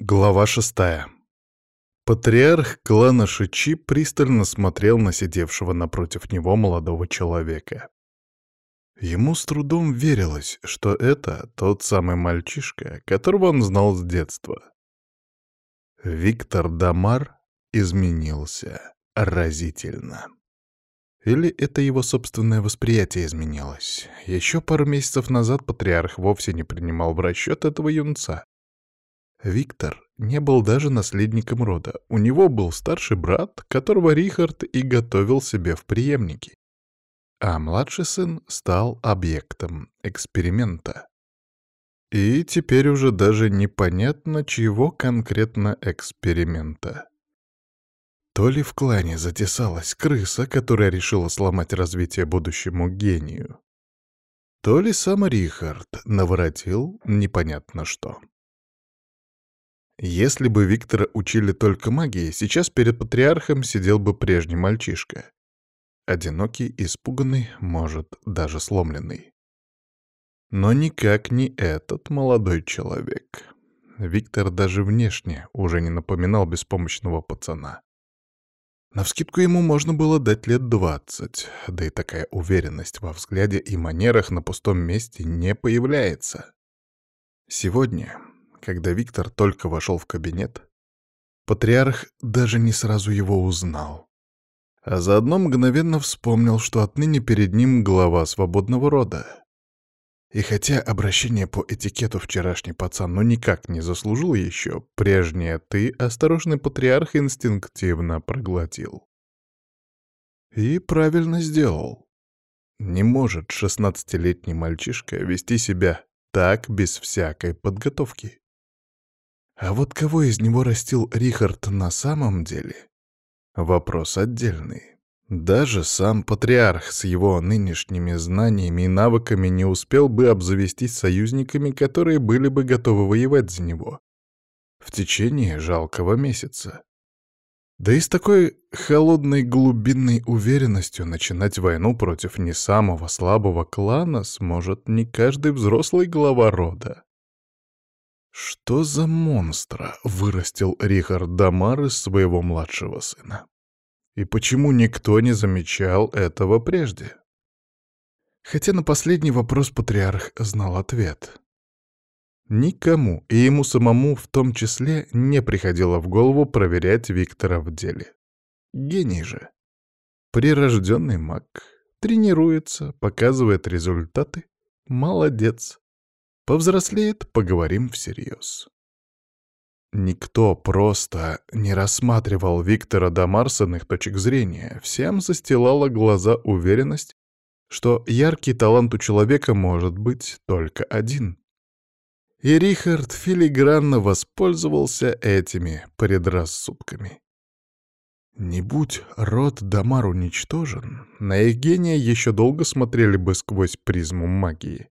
Глава шестая. Патриарх клана Шичи пристально смотрел на сидевшего напротив него молодого человека. Ему с трудом верилось, что это тот самый мальчишка, которого он знал с детства. Виктор Дамар изменился разительно. Или это его собственное восприятие изменилось? Еще пару месяцев назад патриарх вовсе не принимал в расчет этого юнца. Виктор не был даже наследником рода. У него был старший брат, которого Рихард и готовил себе в преемники. А младший сын стал объектом эксперимента. И теперь уже даже непонятно, чего конкретно эксперимента. То ли в клане затесалась крыса, которая решила сломать развитие будущему гению, то ли сам Рихард наворотил непонятно что. Если бы Виктора учили только магии, сейчас перед патриархом сидел бы прежний мальчишка. Одинокий, испуганный, может, даже сломленный. Но никак не этот молодой человек. Виктор даже внешне уже не напоминал беспомощного пацана. Навскидку ему можно было дать лет двадцать, да и такая уверенность во взгляде и манерах на пустом месте не появляется. Сегодня, когда Виктор только вошел в кабинет, патриарх даже не сразу его узнал. А заодно мгновенно вспомнил, что отныне перед ним глава свободного рода. И хотя обращение по этикету вчерашний пацан ну никак не заслужил еще, прежнее «ты» осторожный патриарх инстинктивно проглотил. И правильно сделал. Не может шестнадцатилетний мальчишка вести себя так без всякой подготовки. А вот кого из него растил Рихард на самом деле? Вопрос отдельный. Даже сам патриарх с его нынешними знаниями и навыками не успел бы обзавестись союзниками, которые были бы готовы воевать за него. В течение жалкого месяца. Да и с такой холодной глубинной уверенностью начинать войну против не самого слабого клана сможет не каждый взрослый глава рода. Что за монстра вырастил Рихард Дамар из своего младшего сына? И почему никто не замечал этого прежде? Хотя на последний вопрос патриарх знал ответ. Никому, и ему самому в том числе, не приходило в голову проверять Виктора в деле. Гений же. Прирожденный маг. Тренируется, показывает результаты. Молодец. Повзрослеет, поговорим всерьез. Никто просто не рассматривал Виктора до Марсонных точек зрения. Всем застилала глаза уверенность, что яркий талант у человека может быть только один. И Рихард филигранно воспользовался этими предрассудками. Не будь род Дамар уничтожен, на Евгения еще долго смотрели бы сквозь призму магии.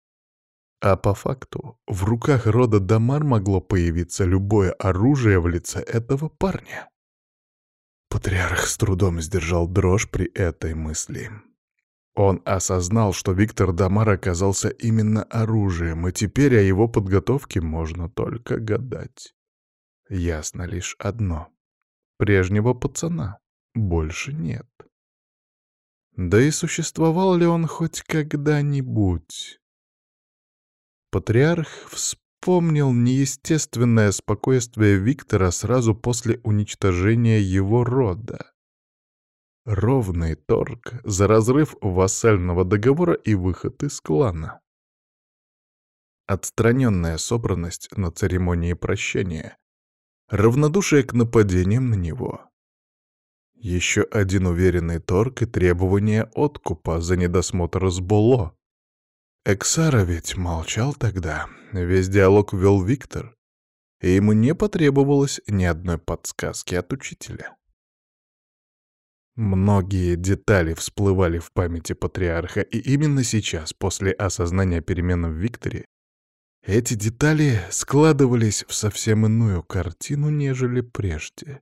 А по факту, в руках рода Дамар могло появиться любое оружие в лице этого парня. Патриарх с трудом сдержал дрожь при этой мысли. Он осознал, что Виктор Дамар оказался именно оружием, и теперь о его подготовке можно только гадать. Ясно лишь одно. Прежнего пацана больше нет. Да и существовал ли он хоть когда-нибудь? Патриарх вспомнил неестественное спокойствие Виктора сразу после уничтожения его рода. Ровный торг за разрыв вассального договора и выход из клана. Отстраненная собранность на церемонии прощения. Равнодушие к нападениям на него. Еще один уверенный торг и требование откупа за недосмотр с Боло. Эксара ведь молчал тогда, весь диалог вел Виктор, и ему не потребовалось ни одной подсказки от учителя. Многие детали всплывали в памяти патриарха, и именно сейчас, после осознания перемен в Викторе, эти детали складывались в совсем иную картину, нежели прежде.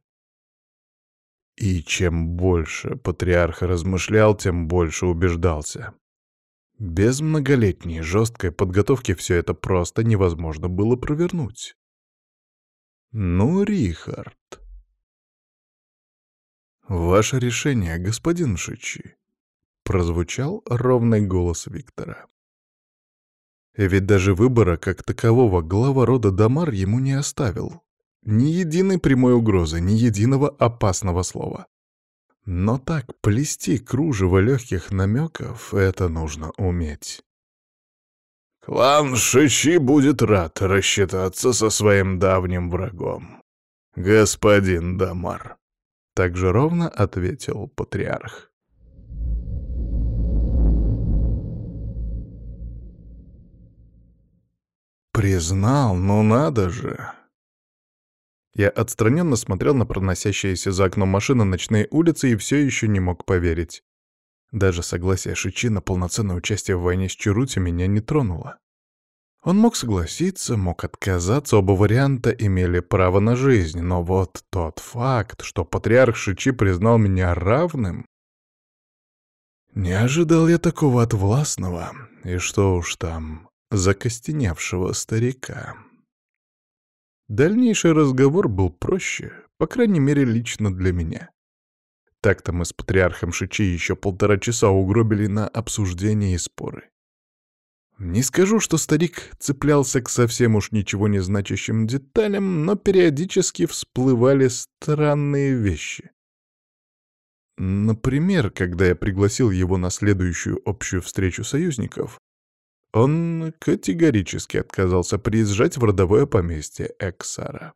И чем больше патриарх размышлял, тем больше убеждался. Без многолетней жесткой подготовки все это просто невозможно было провернуть. Ну, Рихард. Ваше решение, господин Шичи. Прозвучал ровный голос Виктора. Ведь даже выбора как такового глава рода Дамар ему не оставил. Ни единой прямой угрозы, ни единого опасного слова. Но так плести кружево легких намеков — это нужно уметь. «Клан Шичи будет рад рассчитаться со своим давним врагом, господин Дамар», — так же ровно ответил патриарх. Признал, ну надо же. Я отстраненно смотрел на проносящиеся за окном машины ночные улицы и все еще не мог поверить. Даже согласие Шичи на полноценное участие в войне с Чарути меня не тронуло. Он мог согласиться, мог отказаться, оба варианта имели право на жизнь, но вот тот факт, что патриарх Шичи признал меня равным... Не ожидал я такого от властного, и что уж там, закостеневшего старика. Дальнейший разговор был проще, по крайней мере, лично для меня. Так-то мы с патриархом Шичи еще полтора часа угробили на обсуждение и споры. Не скажу, что старик цеплялся к совсем уж ничего не значащим деталям, но периодически всплывали странные вещи. Например, когда я пригласил его на следующую общую встречу союзников, он категорически отказался приезжать в родовое поместье Эксара.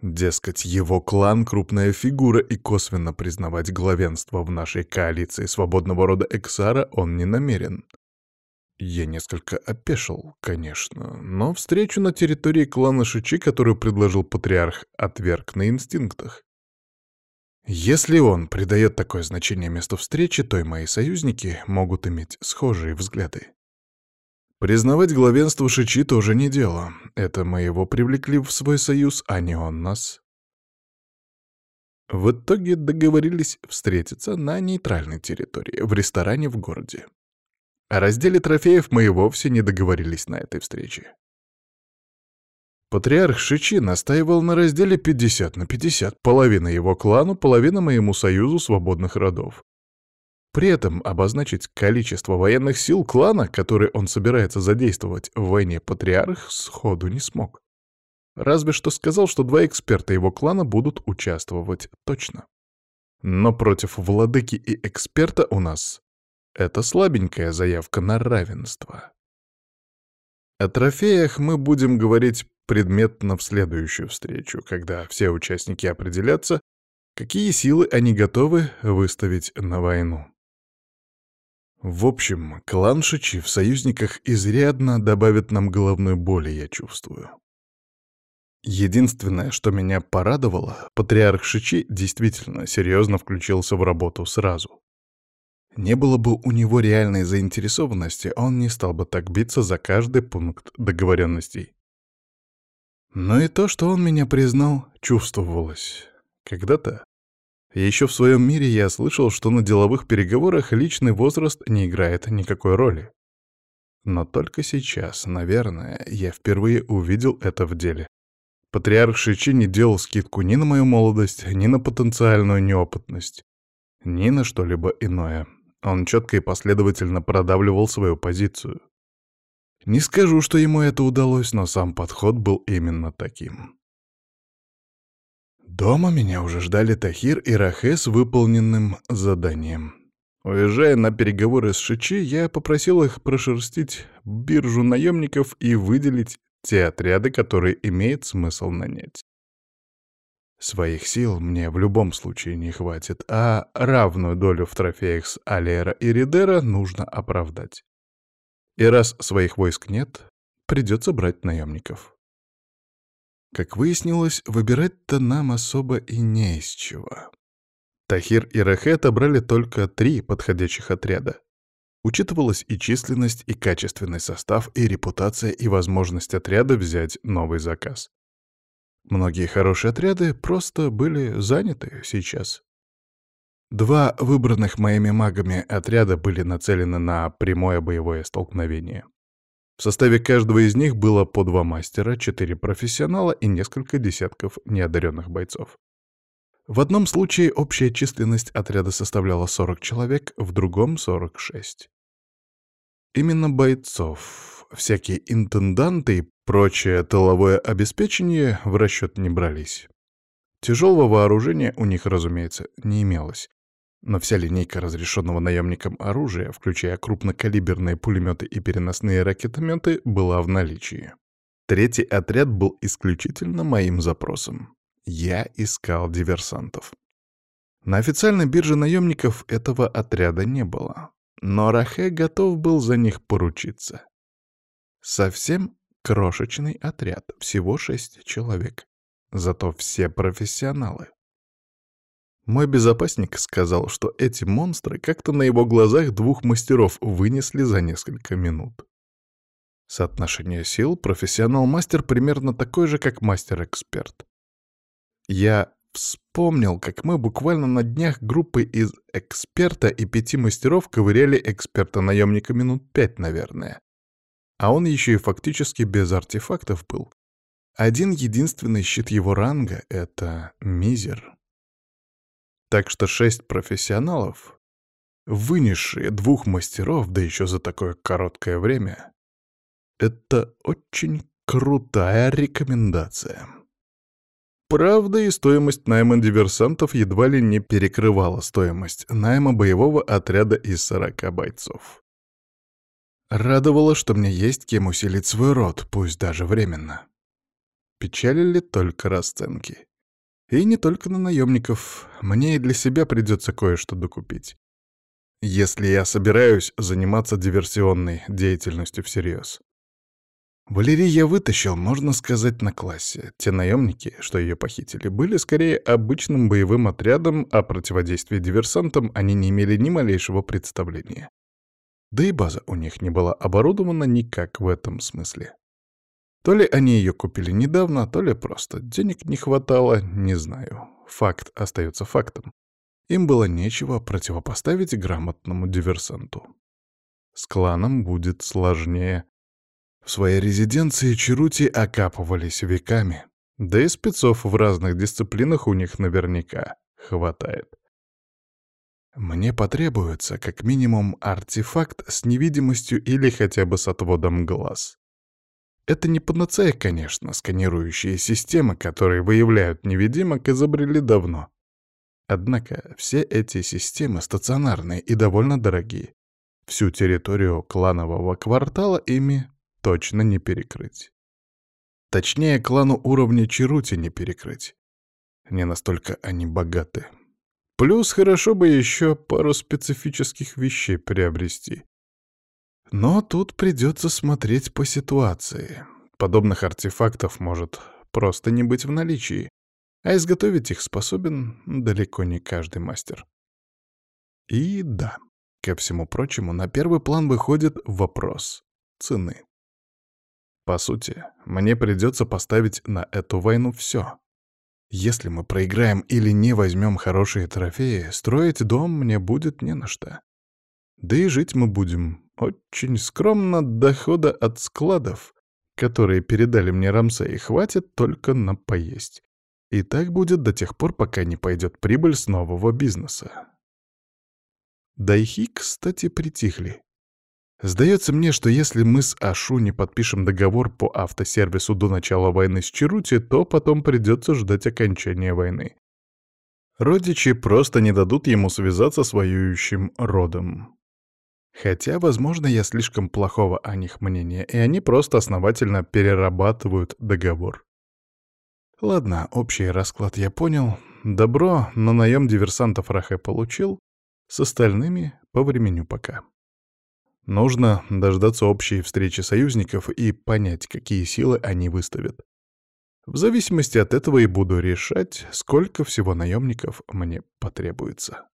Дескать, его клан — крупная фигура, и косвенно признавать главенство в нашей коалиции свободного рода Эксара он не намерен. Я несколько опешил, конечно, но встречу на территории клана Шичи, которую предложил патриарх, отверг на инстинктах. Если он придает такое значение месту встречи, то и мои союзники могут иметь схожие взгляды. Признавать главенство Шичи тоже не дело. Это мы его привлекли в свой союз, а не он нас. В итоге договорились встретиться на нейтральной территории, в ресторане в городе. О разделе трофеев мы и вовсе не договорились на этой встрече. Патриарх Шичи настаивал на разделе 50 на 50, половина его клану, половина моему союзу свободных родов. При этом обозначить количество военных сил клана, которые он собирается задействовать в войне патриарх, сходу не смог. Разве что сказал, что два эксперта его клана будут участвовать точно. Но против владыки и эксперта у нас это слабенькая заявка на равенство. О трофеях мы будем говорить предметно в следующую встречу, когда все участники определятся, какие силы они готовы выставить на войну. В общем, клан Шичи в союзниках изрядно добавит нам головной боли, я чувствую. Единственное, что меня порадовало, патриарх Шичи действительно серьезно включился в работу сразу. Не было бы у него реальной заинтересованности, он не стал бы так биться за каждый пункт договоренностей. Но и то, что он меня признал, чувствовалось. Когда-то еще в своем мире я слышал, что на деловых переговорах личный возраст не играет никакой роли. Но только сейчас, наверное, я впервые увидел это в деле. Патриарх Шичи не делал скидку ни на мою молодость, ни на потенциальную неопытность, ни на что-либо иное. Он четко и последовательно продавливал свою позицию. Не скажу, что ему это удалось, но сам подход был именно таким. Дома меня уже ждали Тахир и Рахе с выполненным заданием. Уезжая на переговоры с Шичи, я попросил их прошерстить биржу наемников и выделить те отряды, которые имеет смысл нанять. Своих сил мне в любом случае не хватит, а равную долю в трофеях с Алера и Ридера нужно оправдать. И раз своих войск нет, придется брать наемников. Как выяснилось, выбирать-то нам особо и не из чего. Тахир и Рахе отобрали только три подходящих отряда. Учитывалась и численность, и качественный состав, и репутация, и возможность отряда взять новый заказ. Многие хорошие отряды просто были заняты сейчас. Два выбранных моими магами отряда были нацелены на прямое боевое столкновение. В составе каждого из них было по два мастера, четыре профессионала и несколько десятков неодаренных бойцов. В одном случае общая численность отряда составляла 40 человек, в другом — 46. Именно бойцов, всякие интенданты и прочее тыловое обеспечение в расчет не брались. Тяжелого вооружения у них, разумеется, не имелось. Но вся линейка разрешенного наемникам оружия, включая крупнокалиберные пулеметы и переносные ракетометы, была в наличии. Третий отряд был исключительно моим запросом. Я искал диверсантов. На официальной бирже наемников этого отряда не было, но Рахе готов был за них поручиться. Совсем крошечный отряд, всего шесть человек. Зато все профессионалы. Мой безопасник сказал, что эти монстры как-то на его глазах двух мастеров вынесли за несколько минут. Соотношение сил профессионал-мастер примерно такой же, как мастер-эксперт. Я вспомнил, как мы буквально на днях группой из эксперта и пяти мастеров ковыряли эксперта-наемника минут пять, наверное. А он еще и фактически без артефактов был. Один единственный щит его ранга — это мизер. Так что шесть профессионалов, вынесшие двух мастеров, да еще за такое короткое время, это очень крутая рекомендация. Правда, и стоимость найма диверсантов едва ли не перекрывала стоимость найма боевого отряда из 40 бойцов. Радовало, что мне есть кем усилить свой род, пусть даже временно. Печалили только расценки. И не только на наемников. Мне и для себя придется кое-что докупить. Если я собираюсь заниматься диверсионной деятельностью всерьез. Валерий я вытащил, можно сказать, на классе. Те наемники, что ее похитили, были скорее обычным боевым отрядом, о противодействии диверсантам они не имели ни малейшего представления. Да и база у них не была оборудована никак в этом смысле. То ли они ее купили недавно, то ли просто денег не хватало, не знаю. Факт остается фактом. Им было нечего противопоставить грамотному диверсанту. С кланом будет сложнее. В своей резиденции Чарути окапывались веками. Да и спецов в разных дисциплинах у них наверняка хватает. Мне потребуется как минимум артефакт с невидимостью или хотя бы с отводом глаз. Это не панацея, конечно, сканирующие системы, которые выявляют невидимок, изобрели давно. Однако все эти системы стационарные и довольно дорогие. Всю территорию кланового квартала ими точно не перекрыть. Точнее, клану уровня Чарути не перекрыть. Не настолько они богаты. Плюс хорошо бы еще пару специфических вещей приобрести. Но тут придется смотреть по ситуации. Подобных артефактов может просто не быть в наличии, а изготовить их способен далеко не каждый мастер. И да, ко всему прочему, на первый план выходит вопрос цены. По сути, мне придется поставить на эту войну все. Если мы проиграем или не возьмем хорошие трофеи, строить дом мне будет не на что. Да и жить мы будем очень скромно, дохода от складов, которые передали мне Рамсей, хватит только на поесть. И так будет до тех пор, пока не пойдет прибыль с нового бизнеса. Дайхи, кстати, притихли. Сдается мне, что если мы с Ашу не подпишем договор по автосервису до начала войны с Чарути, то потом придется ждать окончания войны. Родичи просто не дадут ему связаться с воюющим родом. Хотя, возможно, я слишком плохого о них мнения, и они просто основательно перерабатывают договор. Ладно, общий расклад я понял. Добро на наем диверсантов Рахе получил, с остальными по времени пока. Нужно дождаться общей встречи союзников и понять, какие силы они выставят. В зависимости от этого и буду решать, сколько всего наемников мне потребуется.